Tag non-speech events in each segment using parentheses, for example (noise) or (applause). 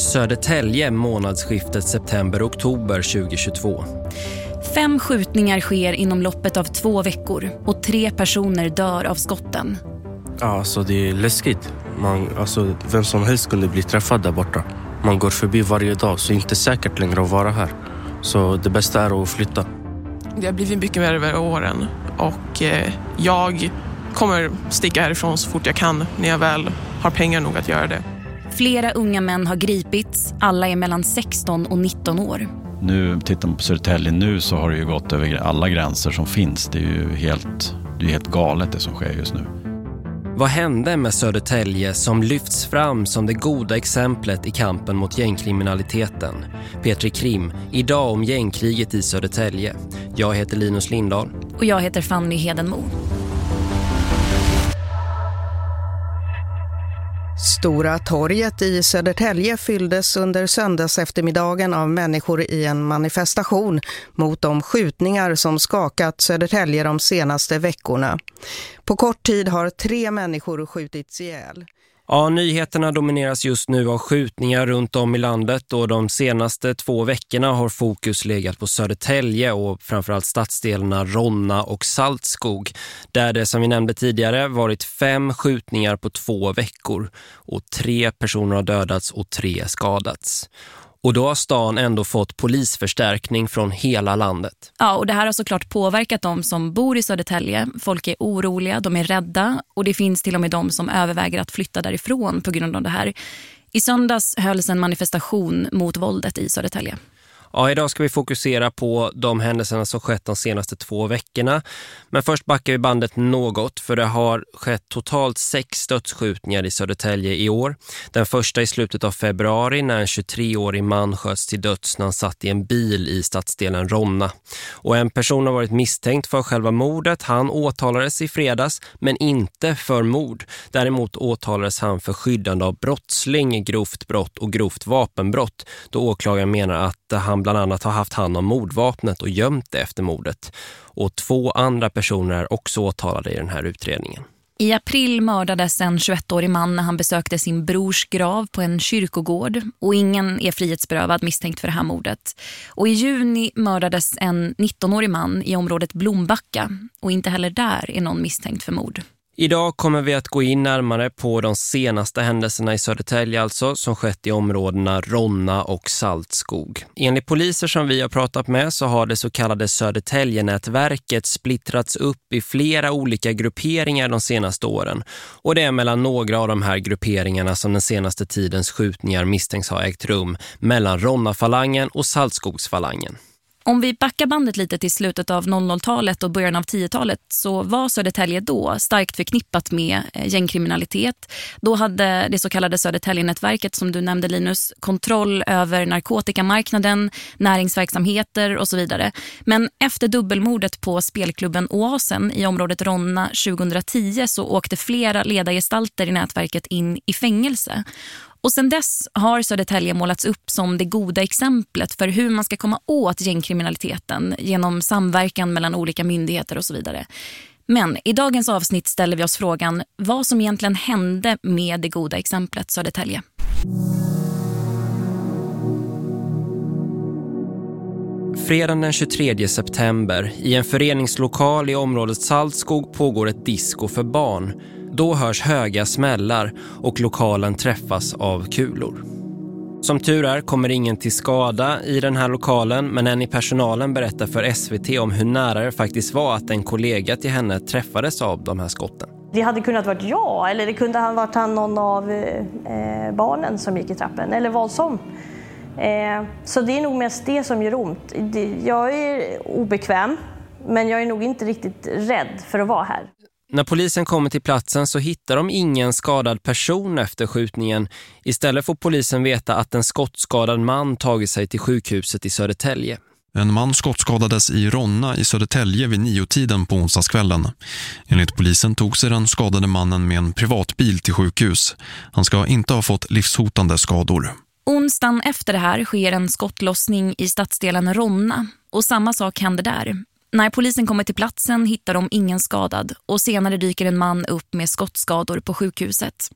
Södertälje månadsskiftet september-oktober 2022. Fem skjutningar sker inom loppet av två veckor och tre personer dör av skotten. Ja, alltså det är läskigt. Man, alltså, vem som helst kunde bli träffad där borta. Man går förbi varje dag så det är inte säkert längre att vara här. Så det bästa är att flytta. Det har blivit mycket värre över åren och eh, jag kommer sticka härifrån så fort jag kan när jag väl har pengar nog att göra det. Flera unga män har gripits, alla är mellan 16 och 19 år. Nu tittar man på Södertälje nu så har det ju gått över alla gränser som finns. Det är ju helt, det är helt galet det som sker just nu. Vad hände med Södertälje som lyfts fram som det goda exemplet i kampen mot gängkriminaliteten? Petri Krim, idag om gängkriget i Södertälje. Jag heter Linus Lindahl. Och jag heter Fanny Hedenmo. Stora torget i Södertälje fylldes under söndags eftermiddagen av människor i en manifestation mot de skjutningar som skakat Södertälje de senaste veckorna. På kort tid har tre människor skjutits ihjäl. Ja, nyheterna domineras just nu av skjutningar runt om i landet och de senaste två veckorna har fokus legat på Södertälje och framförallt stadsdelarna Ronna och Saltskog där det som vi nämnde tidigare varit fem skjutningar på två veckor och tre personer har dödats och tre skadats. Och då har stan ändå fått polisförstärkning från hela landet. Ja, och det här har såklart påverkat de som bor i Södertälje. Folk är oroliga, de är rädda och det finns till och med de som överväger att flytta därifrån på grund av det här. I söndags hölls en manifestation mot våldet i Södertälje. Ja, idag ska vi fokusera på de händelserna som skett de senaste två veckorna. Men först backar vi bandet något för det har skett totalt sex dödsskjutningar i Södertälje i år. Den första i slutet av februari när en 23-årig man sköts till döds när han satt i en bil i stadsdelen Ronna. Och en person har varit misstänkt för själva mordet. Han åtalades i fredags men inte för mord. Däremot åtalades han för skyddande av brottsling, grovt brott och grovt vapenbrott. Då åklagaren menar att han bland annat har haft hand om mordvapnet och gömt det efter mordet. Och två andra personer är också åtalade i den här utredningen. I april mördades en 21-årig man när han besökte sin brors grav på en kyrkogård och ingen är frihetsberövad misstänkt för det här mordet. Och i juni mördades en 19-årig man i området Blombacka och inte heller där är någon misstänkt för mord. Idag kommer vi att gå in närmare på de senaste händelserna i Södertälje alltså som skett i områdena Ronna och Saltskog. Enligt poliser som vi har pratat med så har det så kallade Södertäljenätverket splittrats upp i flera olika grupperingar de senaste åren. Och det är mellan några av de här grupperingarna som den senaste tidens skjutningar misstänks ha ägt rum mellan Ronna-falangen och Saltskogsfalangen. Om vi backar bandet lite till slutet av 00-talet och början av 10-talet så var Södertälje då starkt förknippat med eh, gängkriminalitet. Då hade det så kallade Södertäljenätverket som du nämnde Linus kontroll över narkotikamarknaden, näringsverksamheter och så vidare. Men efter dubbelmordet på spelklubben Oasen i området Ronna 2010 så åkte flera ledargestalter i nätverket in i fängelse. Och sen dess har Södertälje målats upp som det goda exemplet för hur man ska komma åt gängkriminaliteten genom samverkan mellan olika myndigheter och så vidare. Men i dagens avsnitt ställer vi oss frågan vad som egentligen hände med det goda exemplet Södertälje. Fredagen den 23 september i en föreningslokal i området Saltskog pågår ett disco för barn- då hörs höga smällar och lokalen träffas av kulor. Som tur är kommer ingen till skada i den här lokalen men en i personalen berättar för SVT om hur nära det faktiskt var att en kollega till henne träffades av de här skotten. Det hade kunnat varit jag eller det kunde ha varit han någon av eh, barnen som gick i trappen eller vad som. Eh, så det är nog mest det som gör ont. Jag är obekväm men jag är nog inte riktigt rädd för att vara här. När polisen kommer till platsen så hittar de ingen skadad person efter skjutningen. Istället får polisen veta att en skottskadad man tagit sig till sjukhuset i Södertälje. En man skottskadades i Ronna i Södertälje vid niotiden på onsdagskvällen. Enligt polisen tog sig den skadade mannen med en privatbil till sjukhus. Han ska inte ha fått livshotande skador. Onsdagen efter det här sker en skottlossning i stadsdelen Ronna. Och samma sak händer där. När polisen kommer till platsen hittar de ingen skadad och senare dyker en man upp med skottskador på sjukhuset.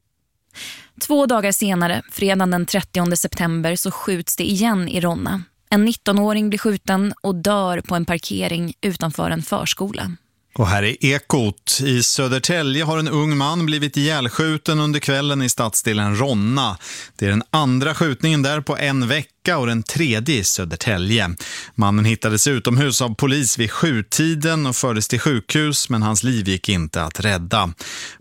Två dagar senare, fredagen den 30 september, så skjuts det igen i Ronna. En 19-åring blir skjuten och dör på en parkering utanför en förskola. Och här är Ekot. I Södertälje har en ung man blivit ihjälskjuten under kvällen i stadsdelen Ronna. Det är den andra skjutningen där på en vecka och den tredje i Södertälje. Mannen hittades utomhus av polis vid sjutiden och fördes till sjukhus men hans liv gick inte att rädda.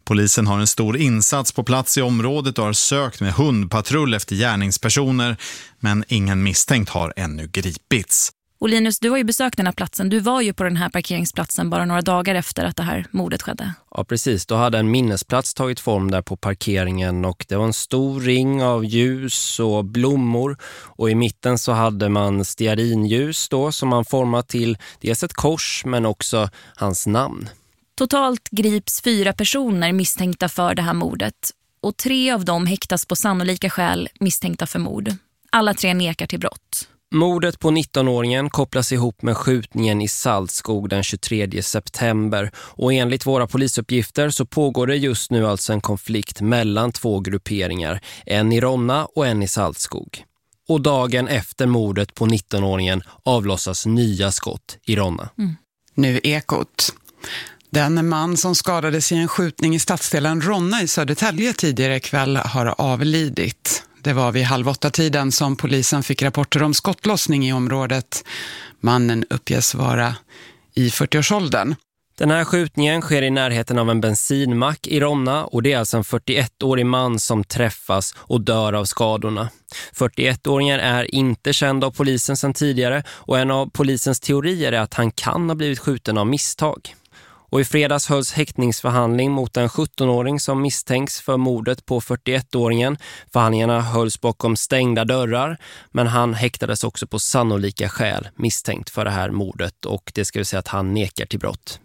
Polisen har en stor insats på plats i området och har sökt med hundpatrull efter gärningspersoner men ingen misstänkt har ännu gripits. Och Linus, du har ju besökt den här platsen. Du var ju på den här parkeringsplatsen bara några dagar efter att det här mordet skedde. Ja, precis. Då hade en minnesplats tagit form där på parkeringen och det var en stor ring av ljus och blommor. Och i mitten så hade man stearinljus då som man format till dels ett kors men också hans namn. Totalt grips fyra personer misstänkta för det här mordet. Och tre av dem häktas på sannolika skäl misstänkta för mord. Alla tre nekar till brott. Mordet på 19-åringen kopplas ihop med skjutningen i Saltskog den 23 september och enligt våra polisuppgifter så pågår det just nu alltså en konflikt mellan två grupperingar, en i Ronna och en i Saltskog. Och dagen efter mordet på 19-åringen avlossas nya skott i Ronna. Mm. Nu Ekot. Den man som skadades i en skjutning i stadsdelen Ronna i Södertälje tidigare kväll har avlidit. Det var vid halv åtta tiden som polisen fick rapporter om skottlossning i området. Mannen uppges vara i 40-årsåldern. Den här skjutningen sker i närheten av en bensinmack i Ronna och det är alltså en 41-årig man som träffas och dör av skadorna. 41-åringen är inte känd av polisen sedan tidigare och en av polisens teorier är att han kan ha blivit skjuten av misstag. Och i fredags hölls häktningsförhandling mot en 17-åring som misstänks för mordet på 41-åringen. Förhandlingarna hölls bakom stängda dörrar men han häktades också på sannolika skäl misstänkt för det här mordet och det ska vi säga att han nekar till brott.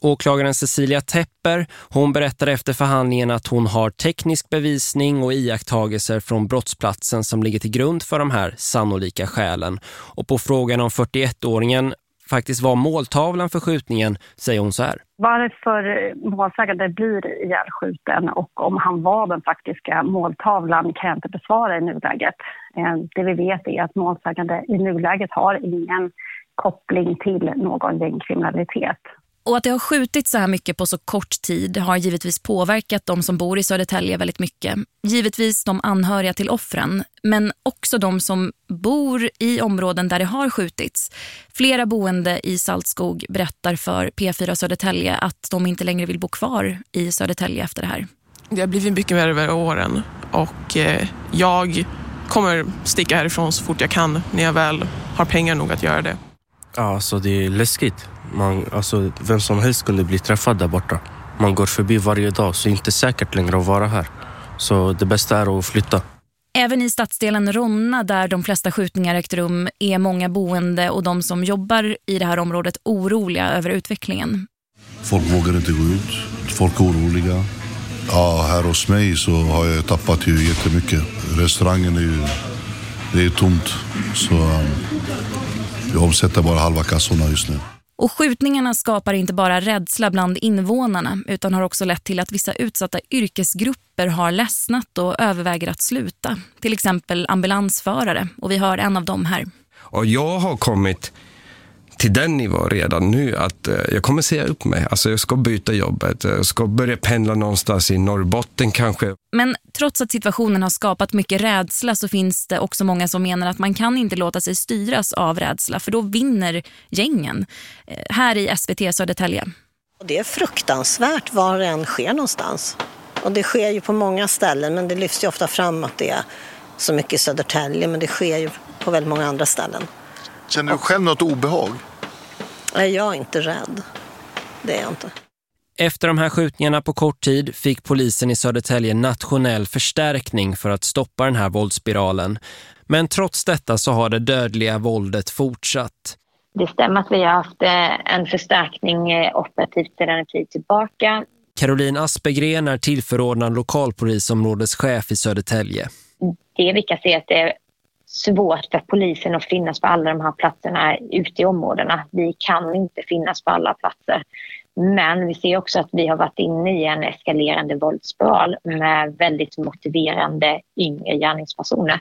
Åklagaren Cecilia Tepper, hon berättade efter förhandlingen att hon har teknisk bevisning och iakttagelser från brottsplatsen som ligger till grund för de här sannolika skälen. Och på frågan om 41-åringen faktiskt var måltavlan för skjutningen säger hon så här. Varför målsägande blir ihjälskjuten och om han var den faktiska måltavlan kan jag inte besvara i nuläget. Eh, det vi vet är att målsägande i nuläget har ingen koppling till någon gängkriminalitet. Och att det har skjutit så här mycket på så kort tid har givetvis påverkat de som bor i Södertälje väldigt mycket. Givetvis de anhöriga till offren, men också de som bor i områden där det har skjutits. Flera boende i Saltskog berättar för P4 Södertälje att de inte längre vill bo kvar i Södertälje efter det här. Det har blivit mycket värre över åren och eh, jag kommer sticka härifrån så fort jag kan när jag väl har pengar nog att göra det. Ja, alltså det är läskigt. Man, alltså, vem som helst kunde bli träffad där borta. Man går förbi varje dag så det är inte säkert längre att vara här. Så det bästa är att flytta. Även i stadsdelen Ronna där de flesta skjutningar ägt rum är många boende och de som jobbar i det här området oroliga över utvecklingen. Folk vågar inte gå ut. Folk är oroliga. Ja, här hos mig så har jag tappat ju jättemycket. Restaurangen är ju det är tomt. Så um, jag omsätter bara halva kassorna just nu. Och skjutningarna skapar inte bara rädsla bland invånarna utan har också lett till att vissa utsatta yrkesgrupper har ledsnat och överväger att sluta. Till exempel ambulansförare och vi hör en av dem här. Och jag har kommit till den nivån redan nu att eh, jag kommer säga upp mig. Alltså jag ska byta jobbet, jag ska börja pendla någonstans i Norrbotten kanske. Men trots att situationen har skapat mycket rädsla så finns det också många som menar att man kan inte låta sig styras av rädsla för då vinner gängen. Eh, här i SVT Södertälje. Det är fruktansvärt var det än sker någonstans. Och det sker ju på många ställen men det lyfts ju ofta fram att det är så mycket i Södertälje men det sker ju på väldigt många andra ställen. Känner du själv något obehag? Nej, jag är inte rädd. Det är jag inte. Efter de här skjutningarna på kort tid fick polisen i Södertälje nationell förstärkning för att stoppa den här våldsspiralen. Men trots detta så har det dödliga våldet fortsatt. Det stämmer att vi har haft eh, en förstärkning eh, operativt sedan en tid tillbaka. Caroline Aspergren är tillförordnad lokalpolisområdeschef i Södertälje. Det vi kan se att det är svårt för polisen att finnas på alla de här platserna ute i områdena. Vi kan inte finnas på alla platser. Men vi ser också att vi har varit inne i en eskalerande våldsspiral med väldigt motiverande yngre gärningspersoner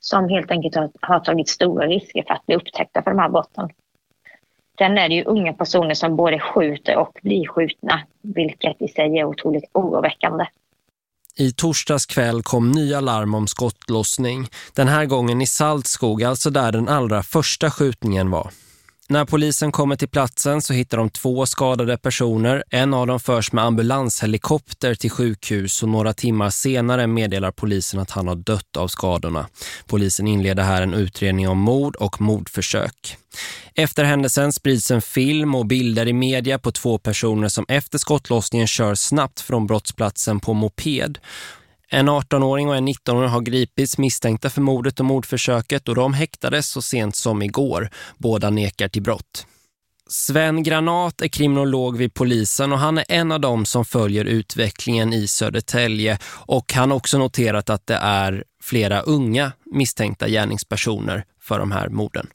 som helt enkelt har, har tagit stora risker för att bli upptäckta för de här brotten. Sen är det ju unga personer som både skjuter och blir skjutna, vilket i sig är otroligt oroväckande. I torsdags kväll kom nya larm om skottlossning. Den här gången i Saltskog, alltså där den allra första skjutningen var. När polisen kommer till platsen så hittar de två skadade personer. En av dem förs med ambulanshelikopter till sjukhus och några timmar senare meddelar polisen att han har dött av skadorna. Polisen inleder här en utredning om mord och mordförsök. Efter händelsen sprids en film och bilder i media på två personer som efter skottlossningen kör snabbt från brottsplatsen på moped. En 18-åring och en 19-åring har gripits misstänkta för mordet och mordförsöket och de häktades så sent som igår. Båda nekar till brott. Sven Granat är kriminolog vid polisen och han är en av dem som följer utvecklingen i Södertälje och han har också noterat att det är flera unga misstänkta gärningspersoner för de här morden.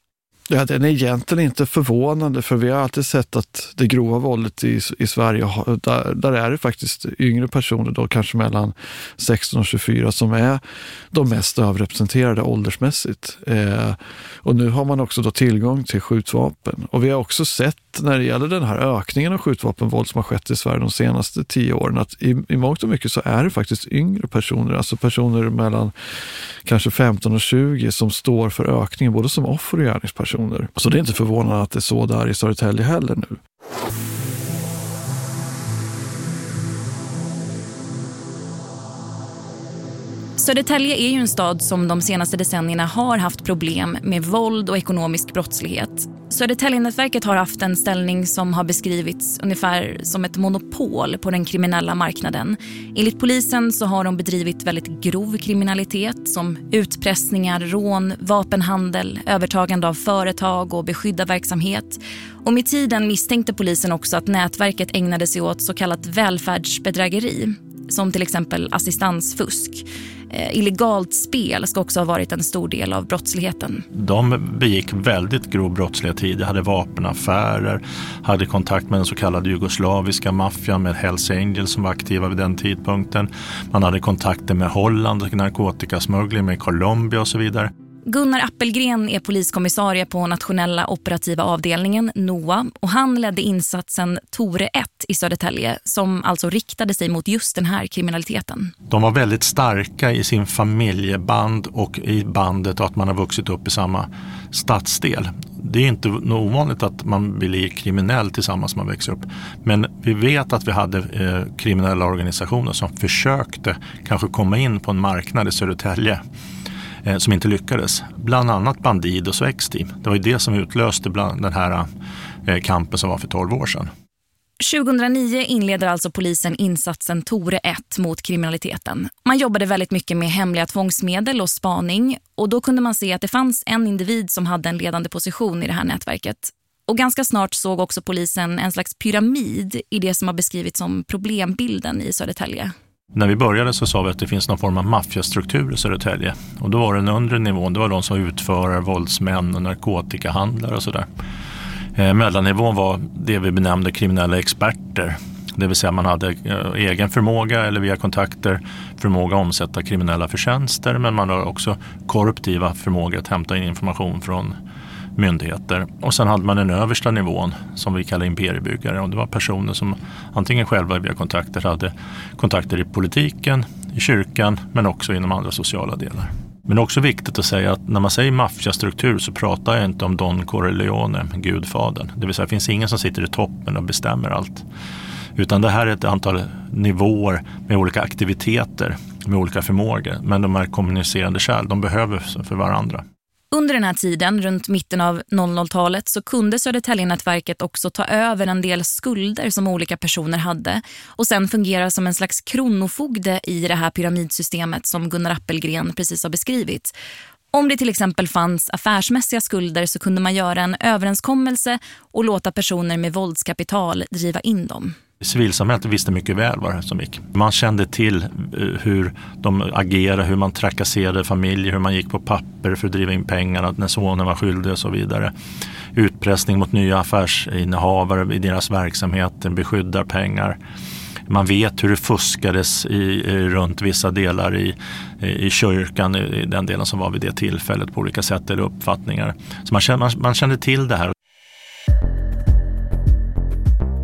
Ja, den är egentligen inte förvånande för vi har alltid sett att det grova våldet i, i Sverige, där, där är det faktiskt yngre personer, då kanske mellan 16 och 24, som är de mest överrepresenterade åldersmässigt. Eh, och nu har man också då tillgång till skjutvapen. Och vi har också sett när det gäller den här ökningen av skjutvapenvåld som har skett i Sverige de senaste tio åren, att i, i mångt och mycket så är det faktiskt yngre personer, alltså personer mellan kanske 15 och 20 som står för ökningen, både som offer och gärningspersoner. Så det är inte förvånande att det är så där i Södertälje heller nu. Södertälje är ju en stad som de senaste decennierna har haft problem med våld och ekonomisk brottslighet. Södertäljenätverket har haft en ställning som har beskrivits ungefär som ett monopol på den kriminella marknaden. Enligt polisen så har de bedrivit väldigt grov kriminalitet som utpressningar, rån, vapenhandel, övertagande av företag och beskyddarverksamhet. Och med tiden misstänkte polisen också att nätverket ägnade sig åt så kallat välfärdsbedrägeri som till exempel assistansfusk. Eh, illegalt spel ska också ha varit en stor del av brottsligheten. De begick väldigt grov brottslighet tidigare, hade vapenaffärer, hade kontakt med den så kallade jugoslaviska maffian med Hells Angels som var aktiva vid den tidpunkten. Man hade kontakter med Holland, narkotikasmuggling med Colombia och så vidare. Gunnar Appelgren är poliskommissarie på nationella operativa avdelningen NOA och han ledde insatsen Tore 1 i Södertälje som alltså riktade sig mot just den här kriminaliteten. De var väldigt starka i sin familjeband och i bandet och att man har vuxit upp i samma stadsdel. Det är inte ovanligt att man blir kriminell tillsammans när man växer upp. Men vi vet att vi hade eh, kriminella organisationer som försökte kanske komma in på en marknad i Södertälje eh, som inte lyckades. Bland annat Bandidos och X-Team. Det var ju det som utlöste bland den här eh, kampen som var för 12 år sedan. 2009 inleder alltså polisen insatsen Tore 1 mot kriminaliteten. Man jobbade väldigt mycket med hemliga tvångsmedel och spaning och då kunde man se att det fanns en individ som hade en ledande position i det här nätverket. Och ganska snart såg också polisen en slags pyramid i det som har beskrivits som problembilden i Södertälje. När vi började så sa vi att det finns någon form av maffiastruktur i Södertälje. Och då var den undre nivån, det var de som utförare, våldsmän och narkotikahandlare och sådär. Eh, mellannivån var det vi benämnde kriminella experter. Det vill säga man hade eh, egen förmåga eller via kontakter förmåga att omsätta kriminella förtjänster men man har också korruptiva förmågor att hämta in information från myndigheter. Och sen hade man den översta nivån som vi kallar imperiebyggare och det var personer som antingen själva via kontakter hade kontakter i politiken, i kyrkan men också inom andra sociala delar. Men det är också viktigt att säga att när man säger maffiastruktur så pratar jag inte om Don Corleone, gudfadern. Det vill säga det finns ingen som sitter i toppen och bestämmer allt. Utan det här är ett antal nivåer med olika aktiviteter, med olika förmågor. Men de är kommunicerande kärl, de behöver för varandra. Under den här tiden, runt mitten av 00-talet, så kunde Södertäljenätverket också ta över en del skulder som olika personer hade och sen fungera som en slags kronofogde i det här pyramidsystemet som Gunnar Appelgren precis har beskrivit. Om det till exempel fanns affärsmässiga skulder så kunde man göra en överenskommelse och låta personer med våldskapital driva in dem. Civilsamhället visste mycket väl vad det som gick. Man kände till eh, hur de agerade, hur man trakasserade familjer, hur man gick på papper för att driva in pengarna när sonen var skyldig och så vidare. Utpressning mot nya affärsinnehavare i deras verksamheter, beskyddar pengar. Man vet hur det fuskades i, runt vissa delar i, i kyrkan, i den delen som var vid det tillfället på olika sätt eller uppfattningar. Så man kände, man, man kände till det här.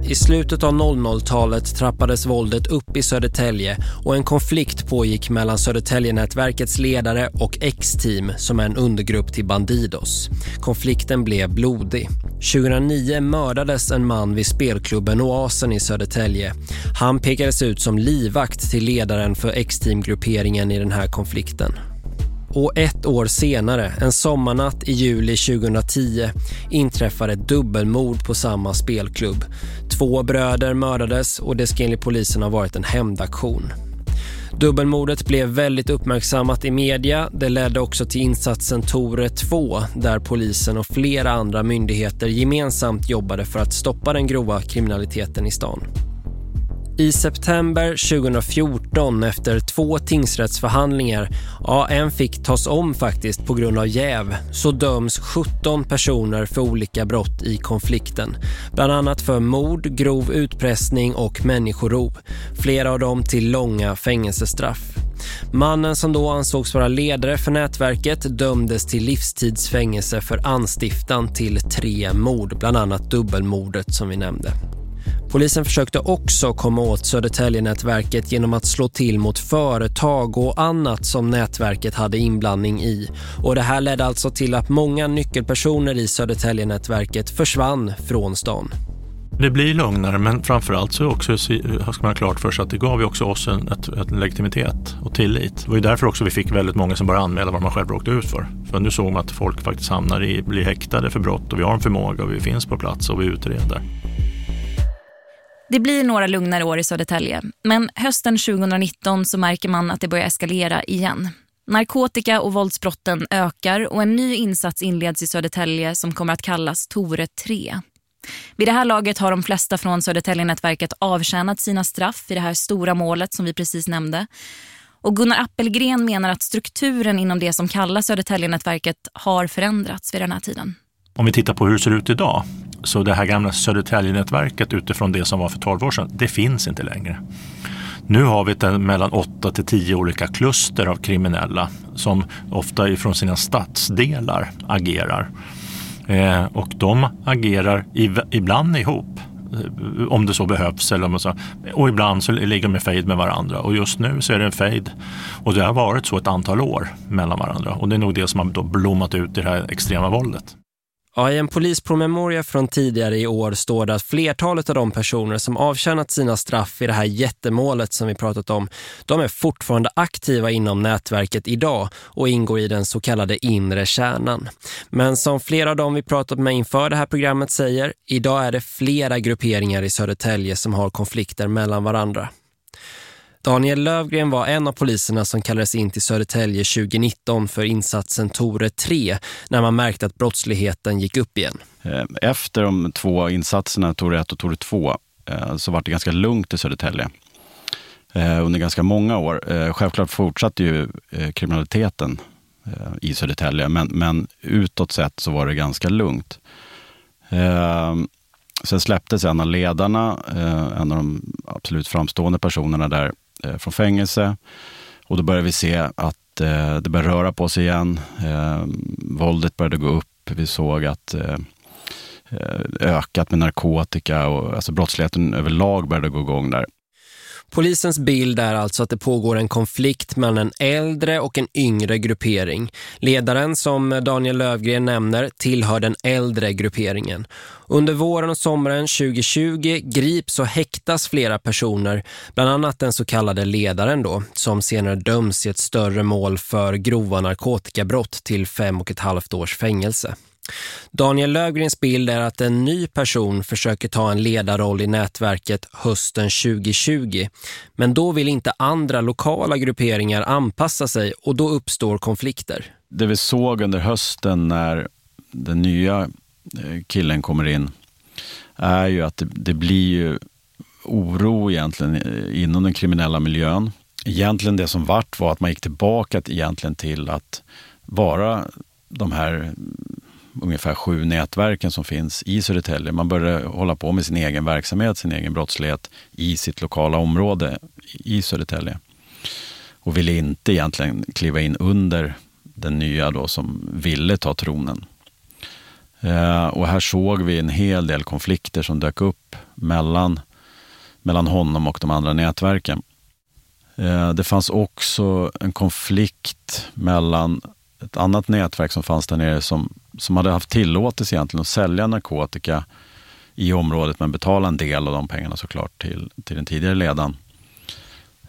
I slutet av 00-talet trappades våldet upp i Södertälje och en konflikt pågick mellan Södertäljenätverkets ledare och X-team som är en undergrupp till Bandidos. Konflikten blev blodig. 2009 mördades en man vid spelklubben Oasen i Södertälje. Han pekades ut som livvakt till ledaren för X-team-grupperingen i den här konflikten. Och ett år senare, en sommarnatt i juli 2010, inträffade ett dubbelmord på samma spelklubb. Två bröder mördades och det ska enligt polisen ha varit en hämndaktion. Dubbelmordet blev väldigt uppmärksammat i media. Det ledde också till insatsen Tore 2 där polisen och flera andra myndigheter gemensamt jobbade för att stoppa den grova kriminaliteten i stan. I september 2014 efter två tingsrättsförhandlingar, ja en fick tas om faktiskt på grund av jäv, så döms 17 personer för olika brott i konflikten. Bland annat för mord, grov utpressning och människorov. Flera av dem till långa fängelsestraff. Mannen som då ansågs vara ledare för nätverket dömdes till livstidsfängelse för anstiftan till tre mord, bland annat dubbelmordet som vi nämnde. Polisen försökte också komma åt Södertälje-nätverket genom att slå till mot företag och annat som nätverket hade inblandning i. Och det här ledde alltså till att många nyckelpersoner i Södertälje-nätverket försvann från stan. Det blir lugnare men framförallt så också, ska man ha klart för sig att det gav ju också oss en, ett, en legitimitet och tillit. Det var ju därför också vi fick väldigt många som bara anmälde vad man själv råkade ut för. För nu såg man att folk faktiskt hamnar i, blir häktade för brott och vi har en förmåga och vi finns på plats och vi utreder. Det blir några lugnare år i Södertälje, men hösten 2019 så märker man att det börjar eskalera igen. Narkotika- och våldsbrotten ökar och en ny insats inleds i Södertälje som kommer att kallas Tore 3. Vid det här laget har de flesta från Södertälje-nätverket avtjänat sina straff i det här stora målet som vi precis nämnde. Och Gunnar Appelgren menar att strukturen inom det som kallas Södertälje-nätverket har förändrats vid den här tiden. Om vi tittar på hur det ser ut idag så det här gamla Södertälje-nätverket utifrån det som var för 12 år sedan, det finns inte längre. Nu har vi ett eh, mellan 8 till 10 olika kluster av kriminella som ofta ifrån sina stadsdelar agerar. Eh, och de agerar i, ibland ihop eh, om det så behövs. Eller om så, och ibland så ligger de i fejd med varandra. Och just nu så är det en fejd. Och det har varit så ett antal år mellan varandra. Och det är nog det som har då blommat ut i det här extrema våldet. Ja, I en polispromemoria från tidigare i år står det att flertalet av de personer som avtjänat sina straff i det här jättemålet som vi pratat om, de är fortfarande aktiva inom nätverket idag och ingår i den så kallade inre kärnan. Men som flera av dem vi pratat med inför det här programmet säger, idag är det flera grupperingar i Södertälje som har konflikter mellan varandra. Daniel Lövgren var en av poliserna som kallades in till Södertälje 2019 för insatsen Tore 3 när man märkte att brottsligheten gick upp igen. Eh, efter de två insatserna, Tore 1 och Tore 2, eh, så var det ganska lugnt i Södertälje eh, under ganska många år. Självklart fortsatte ju kriminaliteten i Södertälje, men, men utåt sett så var det ganska lugnt. Sen släpptes en av ledarna, en av de absolut framstående personerna där, Eh, från fängelse. Och då började vi se att eh, det började röra på sig igen. Eh, våldet började gå upp. Vi såg att eh, eh, ökat med narkotika och alltså brottsligheten överlag började gå igång där. Polisens bild är alltså att det pågår en konflikt mellan en äldre och en yngre gruppering. Ledaren som Daniel Lövgren nämner tillhör den äldre grupperingen. Under våren och sommaren 2020 grips och häktas flera personer, bland annat den så kallade ledaren då, som senare döms i ett större mål för grova narkotikabrott till fem och ett halvt års fängelse. Daniel Lövgrens bild är att en ny person försöker ta en ledarroll i nätverket hösten 2020. Men då vill inte andra lokala grupperingar anpassa sig och då uppstår konflikter. Det vi såg under hösten när den nya eh, killen kommer in är ju att det, det blir ju oro egentligen eh, inom den kriminella miljön. Egentligen det som vart var att man gick tillbaka egentligen till att vara de här ungefär sju nätverken som finns i Södertälje. Man började hålla på med sin egen verksamhet, sin egen brottslighet i sitt lokala område i Södertälje. Och ville inte egentligen kliva in under den nya då som ville ta tronen. Eh, och här såg vi en hel del konflikter som dök upp mellan, mellan honom och de andra nätverken. Eh, det fanns också en konflikt mellan ett annat nätverk som fanns där nere som, som hade haft tillåtelse egentligen att sälja narkotika i området men betala en del av de pengarna såklart till, till den tidigare ledaren.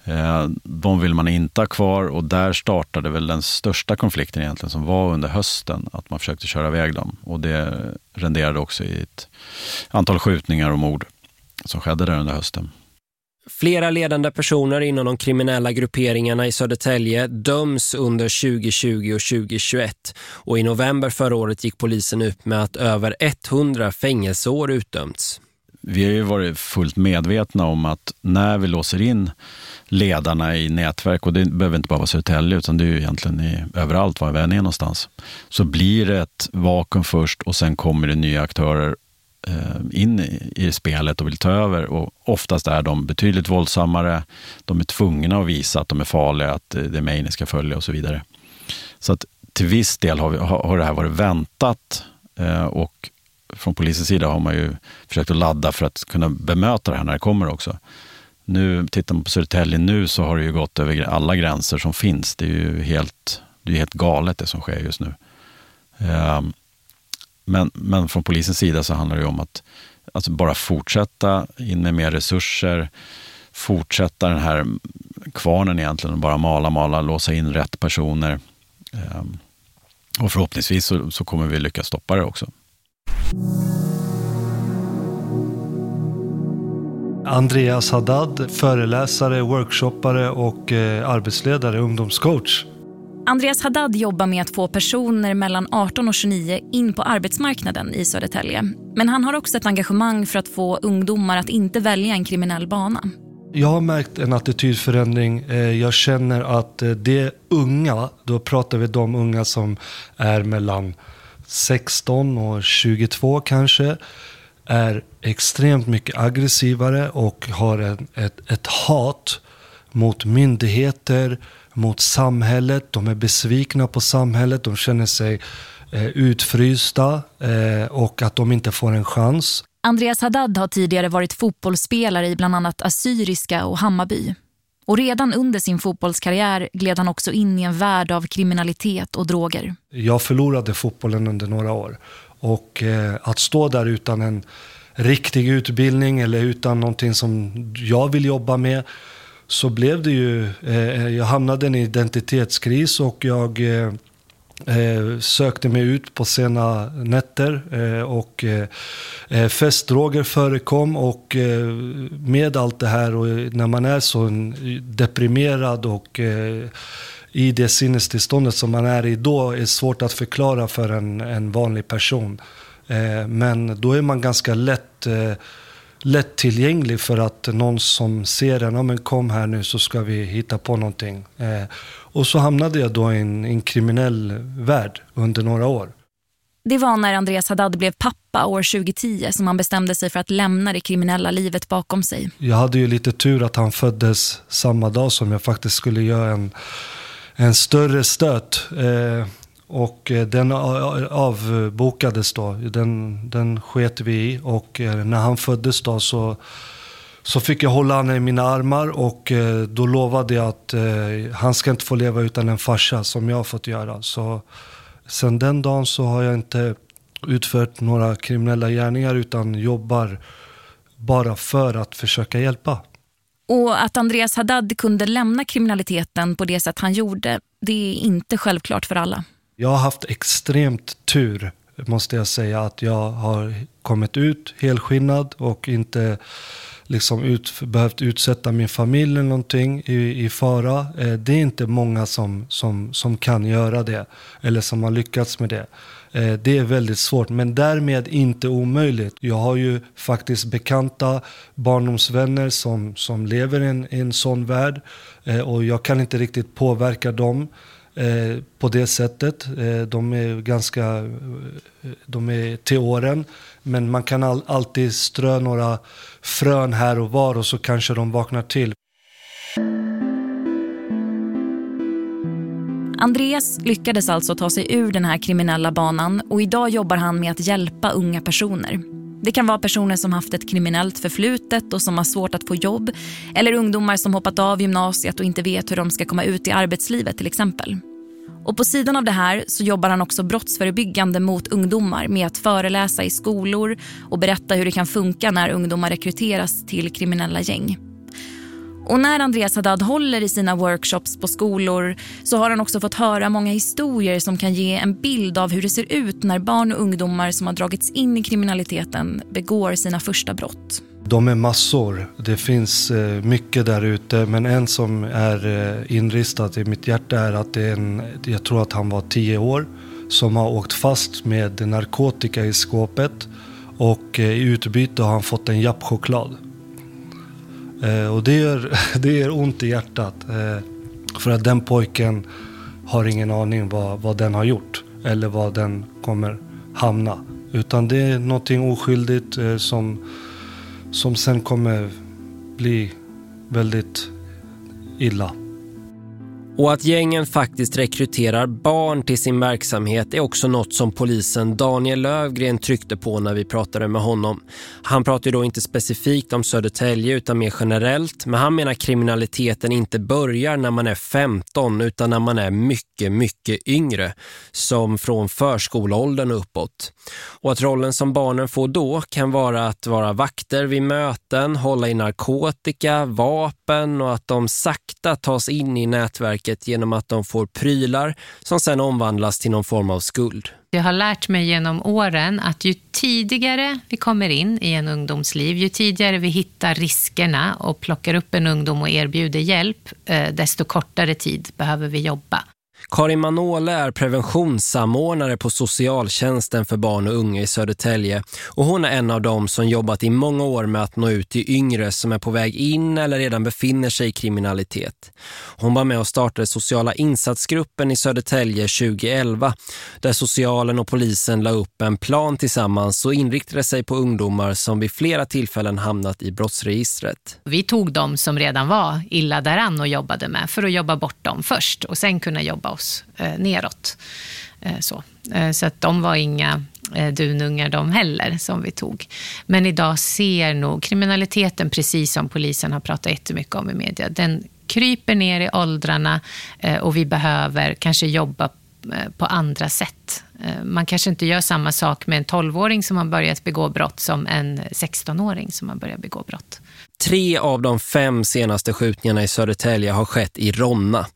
Eh, de vill man inte ha kvar och där startade väl den största konflikten egentligen som var under hösten, att man försökte köra iväg dem. Och det renderade också i ett antal skjutningar och mord som skedde där under hösten. Flera ledande personer inom de kriminella grupperingarna i Södertälje döms under 2020 och 2021 och i november förra året gick polisen upp med att över 100 fängelseår utdömts. Vi har ju varit fullt medvetna om att när vi låser in ledarna i nätverk, och det behöver inte bara vara Södertälje utan det är ju egentligen i, överallt var vi än är någonstans, så blir det ett vakuum först och sen kommer det nya aktörer Eh, in i spelet och vill ta över. Och oftast är de betydligt våldsammare. De är tvungna att visa att de är farliga, att det är mig ni ska följa och så vidare. Så att till viss del har, vi, har det här varit väntat eh, och från polisens sida har man ju försökt att ladda för att kunna bemöta det här när det kommer också. Nu, tittar man på Södertälje nu så har det ju gått över alla gränser som finns. Det är ju helt, det är helt galet det som sker just nu. Um, men, men från polisens sida så handlar det om att alltså bara fortsätta in med mer resurser, fortsätta den här kvarnen egentligen, och bara mala, mala, låsa in rätt personer. Ehm, och förhoppningsvis så, så kommer vi lyckas stoppa det också. Andreas Haddad, föreläsare, workshoppare och eh, arbetsledare, ungdomscoach. Andreas Haddad jobbar med att få personer mellan 18 och 29 in på arbetsmarknaden i Södertälje. Men han har också ett engagemang för att få ungdomar att inte välja en kriminell bana. Jag har märkt en attitydförändring. Eh, jag känner att eh, de det unga, då pratar vi de unga som är mellan 16 och 22 kanske, är extremt mycket aggressivare och har en, ett, ett hat mot myndigheter, mot samhället. De är besvikna på samhället. De känner sig eh, utfrysta eh, och att de inte får en chans. Andreas Haddad har tidigare varit fotbollsspelare i bland annat Assyriska och Hammarby. Och redan under sin fotbollskarriär gled han också in i en värld av kriminalitet och droger. Jag förlorade fotbollen under några år. Och eh, att stå där utan en riktig utbildning eller utan någonting som jag vill jobba med så blev det ju, eh, eh, jag hamnade i en identitetskris och jag eh, eh sökte mig ut på sena nätter eh, och eh, eh, festdroger förekom och eh, med allt det här och när man är så deprimerad och i det sinnestillståndet som man är i då är det svårt att förklara för en, en vanlig person. men då är man ganska lätt lättillgänglig för att någon som ser en, ja men kom här nu så ska vi hitta på någonting. Eh, och så hamnade jag då i en, en kriminell värld under några år. Det var när Andreas Haddad blev pappa år 2010 som han bestämde sig för att lämna det kriminella livet bakom sig. Jag hade ju lite tur att han föddes samma dag som jag faktiskt skulle göra en, en större stöt. Eh, och eh, den avbokades då. Den, den sket vi i. Och eh, när han föddes då så, så fick jag hålla honom i mina armar. Och eh, då lovade jag att han ska inte få leva utan en farsa som jag har fått göra. Så sen den dagen så har jag inte utfört några kriminella gärningar utan jobbar bara för att försöka hjälpa. Och att Andreas Haddad kunde lämna kriminaliteten på det sätt han gjorde, det är inte självklart för alla. Jag har haft extremt tur måste jag säga att jag har kommit ut helskinnad och inte liksom ut, behövt utsätta min familj eller någonting i, i fara. Eh, det är inte många som, som, som kan göra det eller som har lyckats med det. Eh, det är väldigt svårt, men därmed inte omöjligt. Jag har ju faktiskt bekanta barndomsvänner som, som lever i en, i en sån värld eh, och jag kan inte riktigt påverka dem eh, på det sättet. Eh, de är ganska, eh, de är till åren, men man kan all, alltid strö några frön här och var och så kanske de vaknar till. Andreas lyckades alltså ta sig ur den här kriminella banan och idag jobbar han med att hjälpa unga personer. Det kan vara personer som haft ett kriminellt förflutet och som har svårt att få jobb eller ungdomar som hoppat av gymnasiet och inte vet hur de ska komma ut i arbetslivet till exempel. Och på sidan av det här så jobbar han också brottsförebyggande mot ungdomar med att föreläsa i skolor och berätta hur det kan funka när ungdomar rekryteras till kriminella gäng. Och när Andreas Haddad håller i sina workshops på skolor så har han också fått höra många historier som kan ge en bild av hur det ser ut när barn och ungdomar som har dragits in i kriminaliteten begår sina första brott. De är massor. Det finns eh, mycket där ute men en som är eh, inristad i mitt hjärta är att det är en, jag tror att han var tio år, som har åkt fast med narkotika i skåpet och eh, i utbyte har han fått en jappchoklad. Eh, och det gör, (laughs) det gör ont i hjärtat. Eh, för att den pojken har ingen aning vad, vad den har gjort. Eller vad den kommer hamna. Utan det är någonting oskyldigt eh, som, som sen kommer bli väldigt illa. Och att gängen faktiskt rekryterar barn till sin verksamhet är också något som polisen Daniel Lövgren tryckte på när vi pratade med honom. Han pratar då inte specifikt om Södertälje utan mer generellt. Men han menar kriminaliteten inte börjar när man är 15 utan när man är mycket, mycket yngre. Som från förskoleåldern uppåt. Och att rollen som barnen får då kan vara att vara vakter vid möten, hålla i narkotika, vapen och att de sakta tas in i nätverket genom att de får prylar som sen omvandlas till någon form av skuld. Jag har lärt mig genom åren att ju tidigare vi kommer in i en ungdomsliv, ju tidigare vi hittar riskerna och plockar upp en ungdom och erbjuder hjälp, eh, desto kortare tid behöver vi jobba. Karin Manole är preventionssamordnare på socialtjänsten för barn och unga i Södertälje och hon är en av dem som jobbat i många år med att nå ut till yngre som är på väg in eller redan befinner sig i kriminalitet. Hon var med och startade sociala insatsgruppen i Södertälje 2011 där socialen och polisen la upp en plan tillsammans och inriktade sig på ungdomar som vid flera tillfällen hamnat i brottsregistret. Vi tog dem som redan var illa däran och jobbade med för att jobba bort dem först och sen kunna jobba oss eh, neråt. Eh, så. Eh, så att de var inga eh, dunungar de heller som vi tog. Men idag ser nog kriminaliteten, precis som polisen har pratat jättemycket om i media, den kryper ner i åldrarna eh, och vi behöver kanske jobba eh, på andra sätt. Eh, man kanske inte gör samma sak med en 12-åring som har börjat begå brott som en 16-åring som har börjat begå brott. Tre av de fem senaste skjutningarna i Södertälje har skett i Ronna.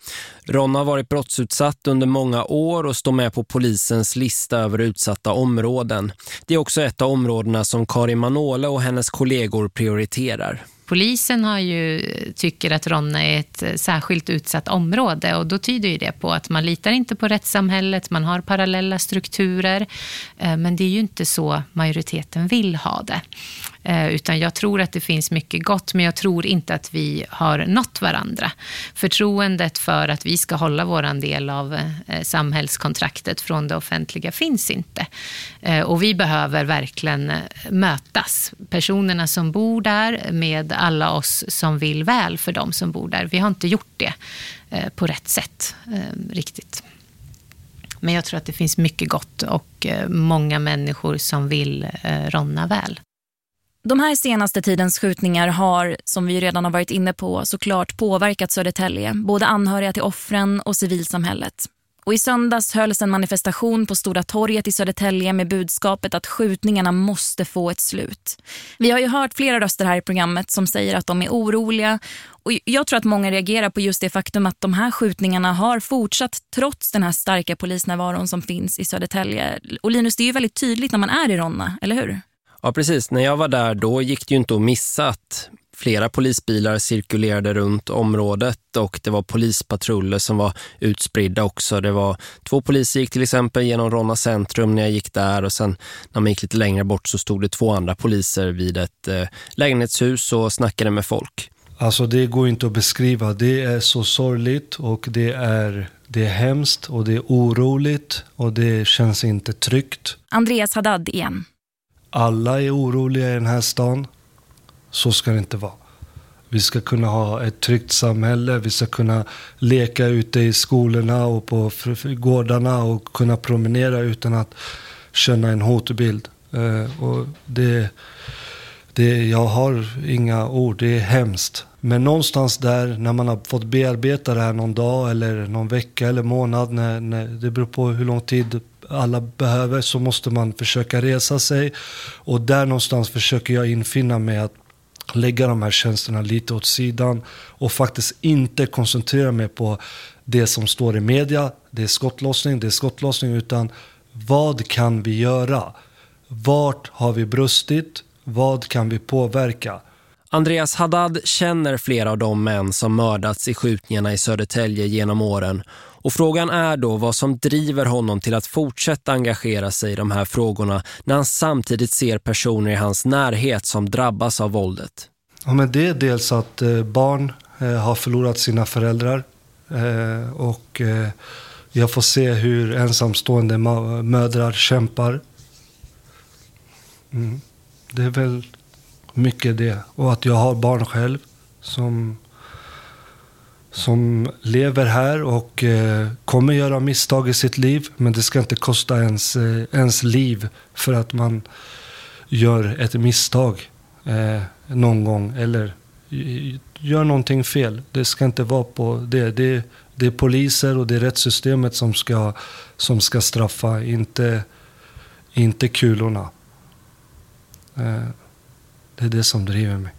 Ronna har varit brottsutsatt under många år och står med på polisens lista över utsatta områden. Det är också ett av områdena som Karin Manole och hennes kollegor prioriterar. Polisen har ju, eh, tycker att Ronna är ett eh, särskilt utsatt område och då tyder ju det på att man litar inte på rättssamhället, man har parallella strukturer, eh, men det är ju inte så majoriteten vill ha det. Eh, utan jag tror att det finns mycket gott, men jag tror inte att vi har nått varandra. Förtroendet för att vi ska hålla vår del av eh, samhällskontraktet från det offentliga finns inte. Eh, och vi behöver verkligen mötas. Personerna som bor där med alla oss som vill väl för dem som bor där. Vi har inte gjort det på rätt sätt riktigt. Men jag tror att det finns mycket gott och många människor som vill Ronna väl. De här senaste tidens skjutningar har, som vi redan har varit inne på, såklart påverkat Södertälje. Både anhöriga till offren och civilsamhället. Och i söndags hölls en manifestation på Stora torget i Södertälje med budskapet att skjutningarna måste få ett slut. Vi har ju hört flera röster här i programmet som säger att de är oroliga. Och jag tror att många reagerar på just det faktum att de här skjutningarna har fortsatt trots den här starka polisnärvaron som finns i Södertälje. Och Linus, det är ju väldigt tydligt när man är i Ronna, eller hur? Ja, precis. När jag var där då gick det ju inte att missa att Flera polisbilar cirkulerade runt området och det var polispatruller som var utspridda också. Det var två poliser gick till exempel genom Ronna centrum när jag gick där och sen när man gick lite längre bort så stod det två andra poliser vid ett eh, lägenhetshus och snackade med folk. Alltså det går inte att beskriva. Det är så sorgligt och det är, det är hemskt och det är oroligt och det känns inte tryggt. Andreas Haddad igen. Alla är oroliga i den här stan. Så ska det inte vara. Vi ska kunna ha ett tryggt samhälle. Vi ska kunna leka ute i skolorna och på gårdarna och kunna promenera utan att känna en hotbild. Eh, och det, det, jag har inga ord, det är hemskt. Men någonstans där, när man har fått bearbeta det här någon dag eller någon vecka eller månad, när, när, det beror på hur lång tid alla behöver, så måste man försöka resa sig. Och där någonstans försöker jag infinna mig att lägga de här tjänsterna lite åt sidan och faktiskt inte koncentrera mig på det som står i media, det är skottlossning, det är skottlossning, utan vad kan vi göra? Vart har vi brustit? Vad kan vi påverka? Andreas Haddad känner flera av de män som mördats i skjutningarna i Södertälje genom åren. Och frågan är då vad som driver honom till att fortsätta engagera sig i de här frågorna när han samtidigt ser personer i hans närhet som drabbas av våldet. Ja, men det är dels att eh, barn eh, har förlorat sina föräldrar eh, och jag får se hur ensamstående mödrar kämpar. Mm. Det är väl mycket det. Och att jag har barn själv som, som lever här och eh, kommer göra misstag i sitt liv. Men det ska inte kosta ens, eh, ens liv för att man gör ett misstag eh, någon gång. Eller eh, gör någonting fel. Det ska inte vara på det. Det, det är poliser och det är rättssystemet som ska, som ska straffa, inte, inte kulorna. Eh, det är det som driver mig.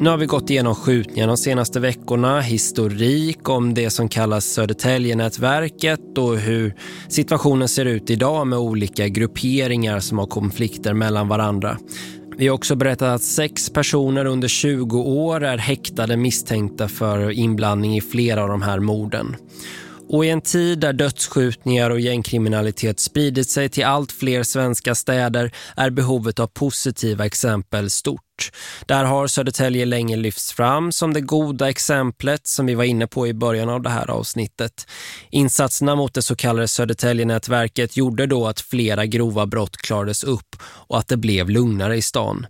Nu har vi gått igenom skjutningar de senaste veckorna, historik om det som kallas Södertälje-nätverket och hur situationen ser ut idag med olika grupperingar som har konflikter mellan varandra. Vi har också berättat att sex personer under 20 år är häktade misstänkta för inblandning i flera av de här morden. Och i en tid där dödsskjutningar och gängkriminalitet spridit sig till allt fler svenska städer är behovet av positiva exempel stort. Där har Södertälje länge lyfts fram som det goda exemplet som vi var inne på i början av det här avsnittet. Insatserna mot det så kallade Södertälje-nätverket gjorde då att flera grova brott klarades upp och att det blev lugnare i stan.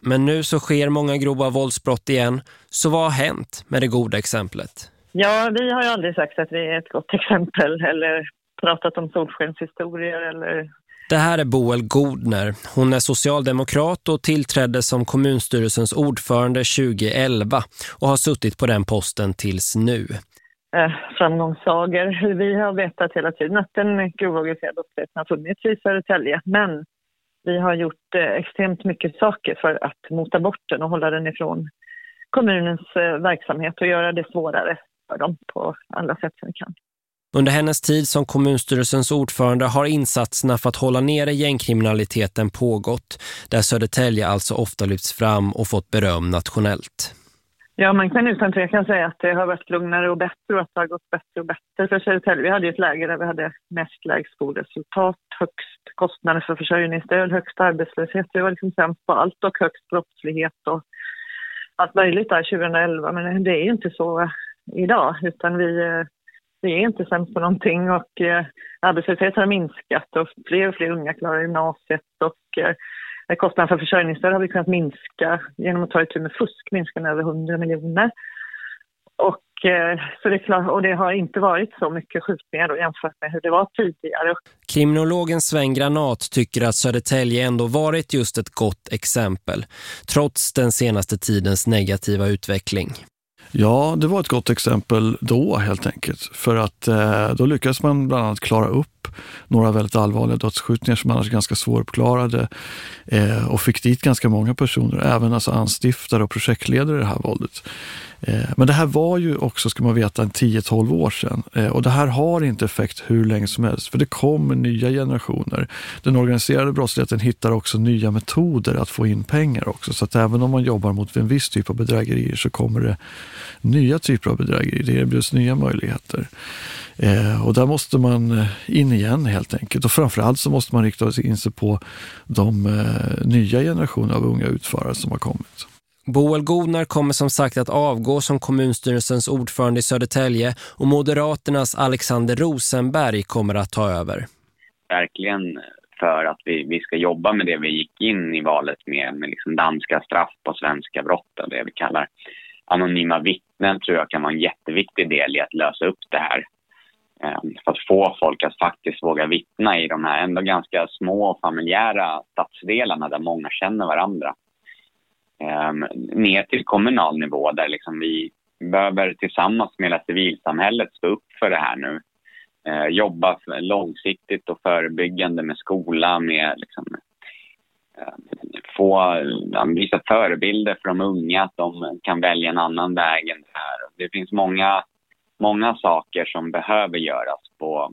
Men nu så sker många grova våldsbrott igen, så vad har hänt med det goda exemplet? Ja, vi har ju aldrig sagt att vi är ett gott exempel eller pratat om solskenshistorier eller... Det här är Boel Godner. Hon är socialdemokrat och tillträdde som kommunstyrelsens ordförande 2011 och har suttit på den posten tills nu. Eh, framgångssager. Vi har vetat hela tiden att den grova organiserade brottsligheten har funnits i Södertälje, men vi har gjort eh, extremt mycket saker för att mota bort den och hålla den ifrån kommunens eh, verksamhet och göra det svårare för dem på alla sätt som vi kan. Under hennes tid som kommunstyrelsens ordförande har insatserna för att hålla nere gängkriminaliteten pågått, där Södertälje alltså ofta lyfts fram och fått beröm nationellt. Ja, man kan utan tvekan säga att det har varit lugnare och bättre och att det har gått bättre och bättre för Södertälje. Vi hade ett läge där vi hade mest lägst skolresultat, högst kostnader för försörjningsstöd, högst arbetslöshet. Vi var liksom sämst på allt och högst brottslighet och allt möjligt där 2011. Men det är ju inte så idag, utan vi, eh, vi är inte sämst på någonting och eh, arbetslösheten har minskat och fler och fler unga klarar gymnasiet och eh, kostnaden för försörjningsstöd har vi kunnat minska genom att ta itu med fusk, minska med över 100 miljoner. Och, eh, så det, klart, och det har inte varit så mycket skjutningar då jämfört med hur det var tidigare. Kriminologen Sven Granat tycker att Södertälje ändå varit just ett gott exempel, trots den senaste tidens negativa utveckling. Ja, det var ett gott exempel då helt enkelt. För att eh, då lyckades man bland annat klara upp några väldigt allvarliga dödsskjutningar som annars är ganska svåruppklarade eh, och fick dit ganska många personer, även alltså anstiftare och projektledare i det här våldet. Eh, men det här var ju också, ska man veta, en 10-12 år sedan. Eh, och det här har inte effekt hur länge som helst, för det kommer nya generationer. Den organiserade brottsligheten hittar också nya metoder att få in pengar också. Så att även om man jobbar mot en viss typ av bedrägerier så kommer det nya typer av bedrägerier. Det erbjuds nya möjligheter. Eh, och där måste man in igen helt enkelt. Och framförallt så måste man rikta in sig på de nya generationer av unga utförare som har kommit. Boel Godnar kommer som sagt att avgå som kommunstyrelsens ordförande i Södertälje och Moderaternas Alexander Rosenberg kommer att ta över. Verkligen för att vi, vi ska jobba med det vi gick in i valet med, med liksom danska straff på svenska brott, det vi kallar anonyma vittnen tror jag kan vara en jätteviktig del i att lösa upp det här. Ehm, för att få folk att faktiskt våga vittna i de här ändå ganska små och familjära stadsdelarna där många känner varandra Ehm, ner till kommunal nivå där liksom vi behöver tillsammans med hela civilsamhället stå upp för det här nu. Eh, jobba långsiktigt och förebyggande med skola, med liksom, eh, få visa förebilder för de unga att de kan välja en annan väg än det här. Det finns många, många saker som behöver göras på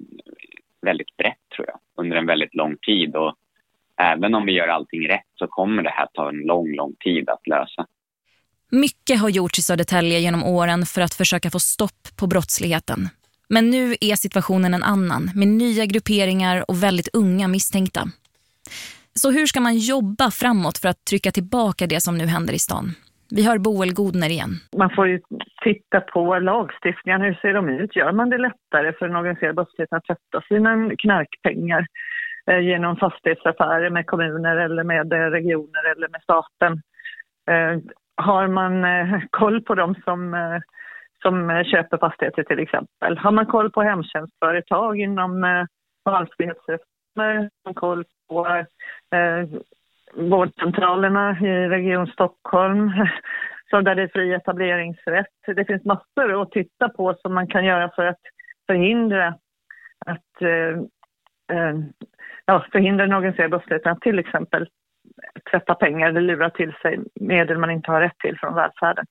väldigt brett tror jag under en väldigt lång tid och även om vi gör allting rätt så kommer det här ta en lång, lång tid att lösa. Mycket har gjorts i Södertälje genom åren för att försöka få stopp på brottsligheten. Men nu är situationen en annan med nya grupperingar och väldigt unga misstänkta. Så hur ska man jobba framåt för att trycka tillbaka det som nu händer i stan? Vi hör Boel Godner igen. Man får ju titta på lagstiftningen. Hur ser de ut? Gör man det lättare för en organiserad brottslighet att tvätta sina knarkpengar? Eh, genom fastighetsaffärer med kommuner eller med eh, regioner eller med staten. Eh, har man eh, koll på dem som, eh, som köper fastigheter till exempel? Har man koll på hemtjänstföretag inom valfrihetsreformer? Har man koll på eh, vårdcentralerna i Region Stockholm? (laughs) Så där det är fri etableringsrätt. Det finns massor att titta på som man kan göra för att förhindra att eh, ja, förhindra den organiserade brottsligheten att till exempel tvätta pengar eller lura till sig medel man inte har rätt till från välfärden.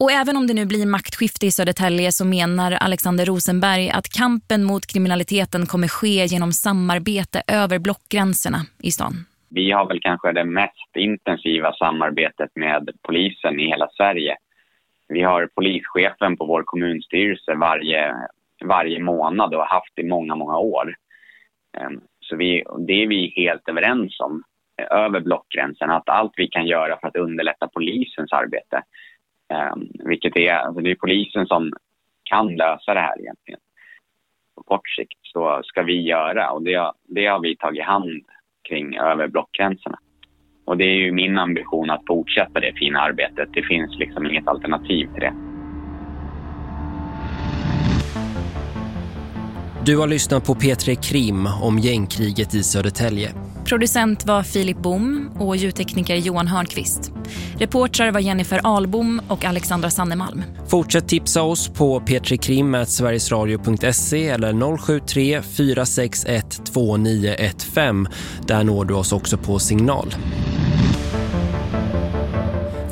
Och även om det nu blir maktskifte i Södertälje så menar Alexander Rosenberg att kampen mot kriminaliteten kommer ske genom samarbete över blockgränserna i stan. Vi har väl kanske det mest intensiva samarbetet med polisen i hela Sverige. Vi har polischefen på vår kommunstyrelse varje, varje månad och har haft i många, många år. Så vi, det är vi helt överens om eh, över blockgränsen, att allt vi kan göra för att underlätta polisens arbete, ehm, vilket är, alltså det är polisen som kan lösa det här egentligen. På kort sikt så ska vi göra och det, det har vi tagit hand kring över blockgränserna. Och det är ju min ambition att fortsätta det fina arbetet. Det finns liksom inget alternativ till det. Du har lyssnat på P3 Krim om gängkriget i Södertälje. Producent var Filip Bom och ljudtekniker Johan Hörnqvist. Reportrar var Jennifer Albom och Alexandra Sannemalm. Fortsätt tipsa oss på p3krim.sverigesradio.se eller 073 461 2915. Där når du oss också på signal.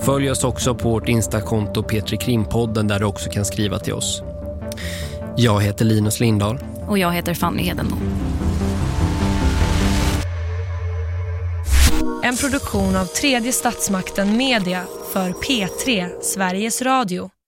Följ oss också på vårt Instakonto Petri Krimpodden där du också kan skriva till oss. Jag heter Linus Lindahl. Och jag heter Fanny Hedenmo. En produktion av tredje statsmakten Media för P3 Sveriges Radio.